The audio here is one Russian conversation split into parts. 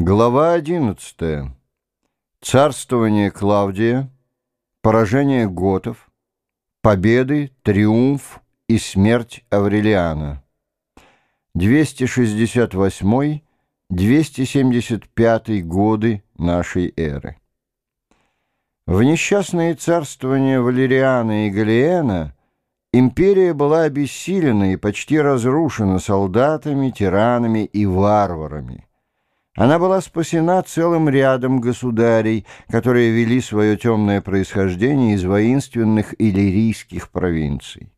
Глава 11. Царствование Клавдия, поражение готов, победы, триумф и смерть Аврелиана. 268-275 годы нашей эры. В несчастные царствования Валериана и Галиена империя была обессилена и почти разрушена солдатами, тиранами и варварами. Она была спасена целым рядом государей, которые вели свое темное происхождение из воинственных иллирийских провинций.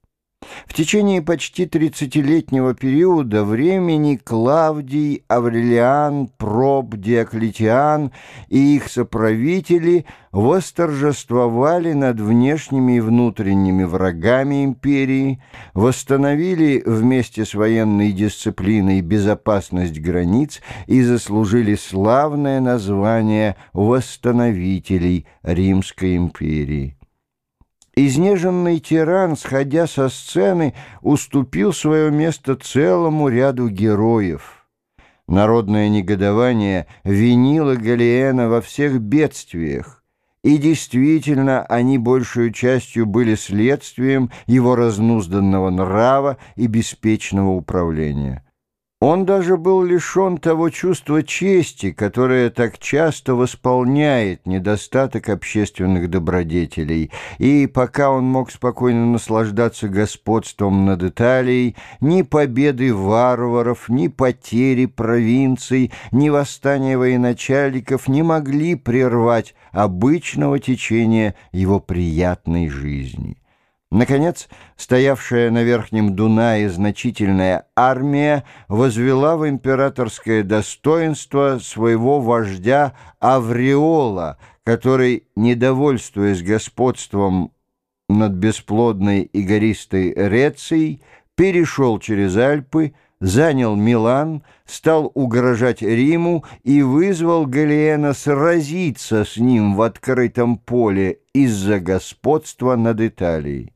В течение почти тридцатилетнего периода времени Клавдий, Аврелиан, Проб, Диоклетиан и их соправители восторжествовали над внешними и внутренними врагами империи, восстановили вместе с военной дисциплиной безопасность границ и заслужили славное название «восстановителей Римской империи». Изнеженный тиран, сходя со сцены, уступил свое место целому ряду героев. Народное негодование винило Галиена во всех бедствиях, и действительно они большую частью были следствием его разнузданного нрава и беспечного управления. Он даже был лишен того чувства чести, которое так часто восполняет недостаток общественных добродетелей, и пока он мог спокойно наслаждаться господством над Италией, ни победы варваров, ни потери провинций, ни восстания военачальников не могли прервать обычного течения его приятной жизни. Наконец, стоявшая на Верхнем Дунае значительная армия возвела в императорское достоинство своего вождя Авриола, который, недовольствуясь господством над бесплодной и гористой Рецией, перешел через Альпы, занял Милан, стал угрожать Риму и вызвал Галиена сразиться с ним в открытом поле из-за господства над Италией.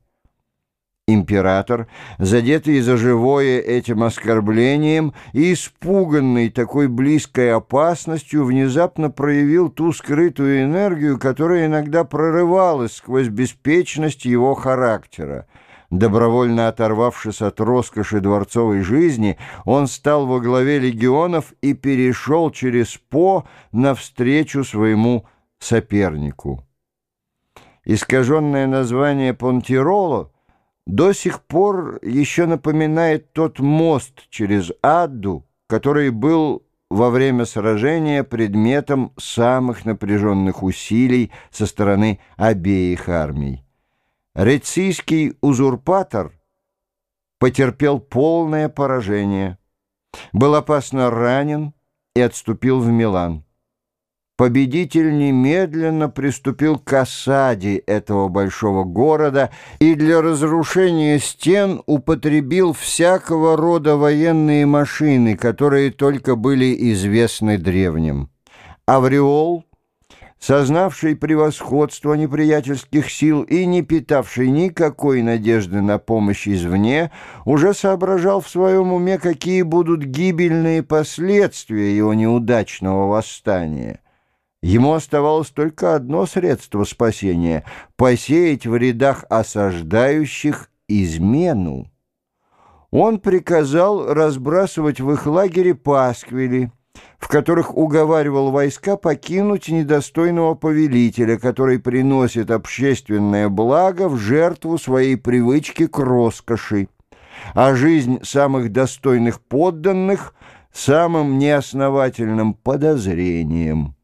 Император, задетый за живое этим оскорблением и испуганный такой близкой опасностью, внезапно проявил ту скрытую энергию, которая иногда прорывалась сквозь беспечность его характера. Добровольно оторвавшись от роскоши дворцовой жизни, он стал во главе легионов и перешел через По навстречу своему сопернику. Искаженное название Понтироло — до сих пор еще напоминает тот мост через Адду, который был во время сражения предметом самых напряженных усилий со стороны обеих армий. Рецийский узурпатор потерпел полное поражение, был опасно ранен и отступил в Милан победитель немедленно приступил к осаде этого большого города и для разрушения стен употребил всякого рода военные машины, которые только были известны древним. Авриол, сознавший превосходство неприятельских сил и не питавший никакой надежды на помощь извне, уже соображал в своем уме, какие будут гибельные последствия его неудачного восстания. Ему оставалось только одно средство спасения — посеять в рядах осаждающих измену. Он приказал разбрасывать в их лагере пасквили, в которых уговаривал войска покинуть недостойного повелителя, который приносит общественное благо в жертву своей привычки к роскоши, а жизнь самых достойных подданных — самым неосновательным подозрением.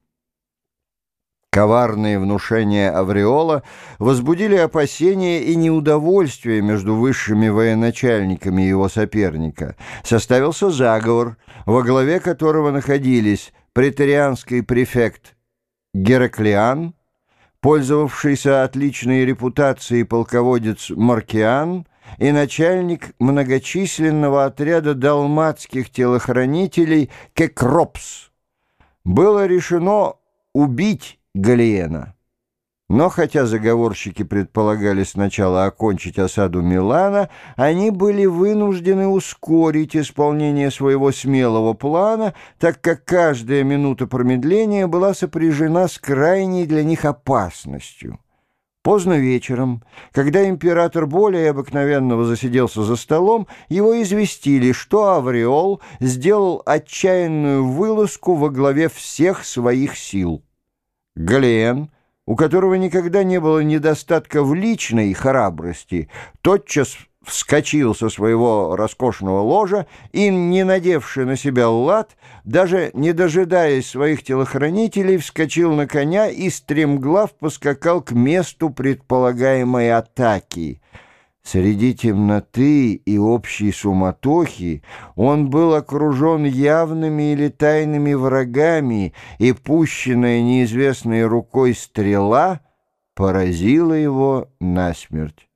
Коварные внушения Авриола возбудили опасения и неудовольствие между высшими военачальниками его соперника. Составился заговор, во главе которого находились претарианский префект Гераклиан, пользовавшийся отличной репутацией полководец Маркиан и начальник многочисленного отряда далматских телохранителей Кекропс. Было решено убить Галиена. Но хотя заговорщики предполагали сначала окончить осаду Милана, они были вынуждены ускорить исполнение своего смелого плана, так как каждая минута промедления была сопряжена с крайней для них опасностью. Поздно вечером, когда император более обыкновенного засиделся за столом, его известили, что Авриол сделал отчаянную вылазку во главе всех своих сил. Галиен — у которого никогда не было недостатка в личной храбрости, тотчас вскочил со своего роскошного ложа и, не надевший на себя лад, даже не дожидаясь своих телохранителей, вскочил на коня и стремглав поскакал к месту предполагаемой атаки — Среди темноты и общей суматохи он был окружен явными или тайными врагами, и пущенная неизвестной рукой стрела поразила его насмерть.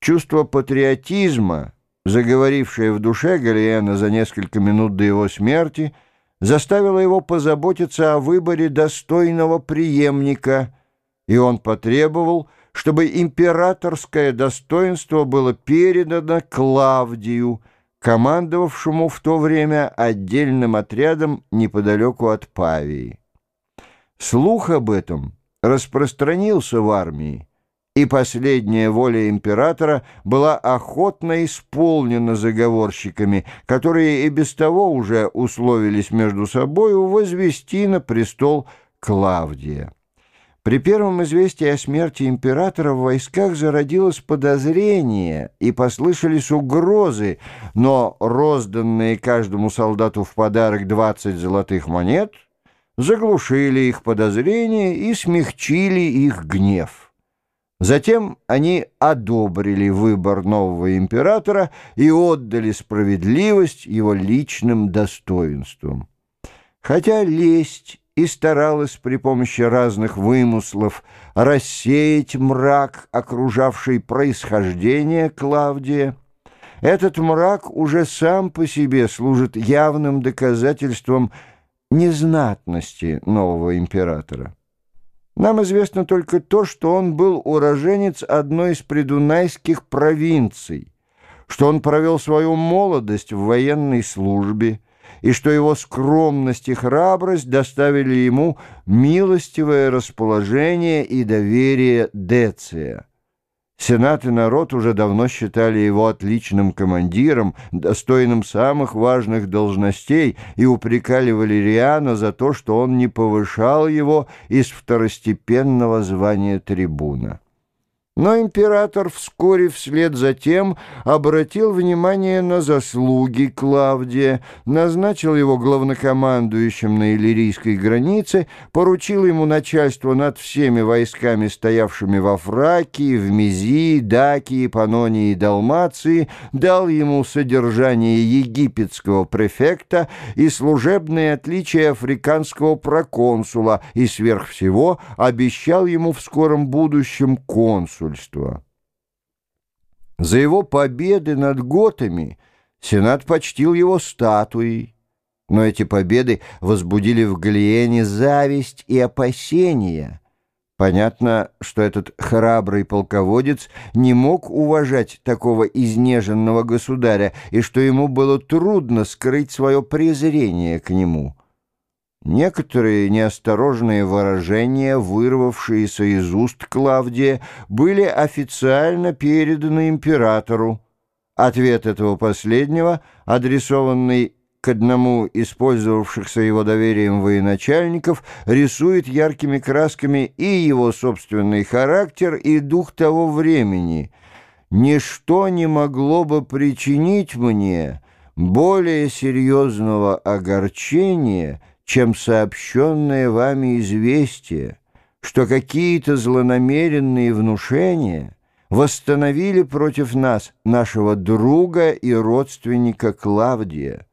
Чувство патриотизма, заговорившее в душе Галиена за несколько минут до его смерти, заставило его позаботиться о выборе достойного преемника, и он потребовал, чтобы императорское достоинство было передано Клавдию, командовавшему в то время отдельным отрядом неподалеку от Павии. Слух об этом распространился в армии, и последняя воля императора была охотно исполнена заговорщиками, которые и без того уже условились между собою возвести на престол Клавдия. При первом известии о смерти императора в войсках зародилось подозрение и послышались угрозы, но розданные каждому солдату в подарок 20 золотых монет заглушили их подозрения и смягчили их гнев. Затем они одобрили выбор нового императора и отдали справедливость его личным достоинствам. Хотя лесть и старалась при помощи разных вымыслов рассеять мрак, окружавший происхождение Клавдия. Этот мрак уже сам по себе служит явным доказательством незнатности нового императора. Нам известно только то, что он был уроженец одной из придунайских провинций, что он провел свою молодость в военной службе, и что его скромность и храбрость доставили ему милостивое расположение и доверие Деция. Сенат и народ уже давно считали его отличным командиром, достойным самых важных должностей, и упрекали Валериана за то, что он не повышал его из второстепенного звания трибуна. Но император вскоре вслед за тем обратил внимание на заслуги Клавдия, назначил его главнокомандующим на Иллирийской границе, поручил ему начальство над всеми войсками, стоявшими во Фракии, в Мизии, Дакии, Панонии и Далмации, дал ему содержание египетского префекта и служебные отличия африканского проконсула и сверх всего обещал ему в скором будущем консул консульства. За его победы над готами Сенат почтил его статуей, но эти победы возбудили в Галиене зависть и опасения. Понятно, что этот храбрый полководец не мог уважать такого изнеженного государя и что ему было трудно скрыть свое презрение к нему. Некоторые неосторожные выражения, вырвавшиеся из уст Клавдия, были официально переданы императору. Ответ этого последнего, адресованный к одному из пользовавшихся его доверием военачальников, рисует яркими красками и его собственный характер, и дух того времени. «Ничто не могло бы причинить мне более серьезного огорчения», чем сообщенное вами известие, что какие-то злонамеренные внушения восстановили против нас нашего друга и родственника Клавдия.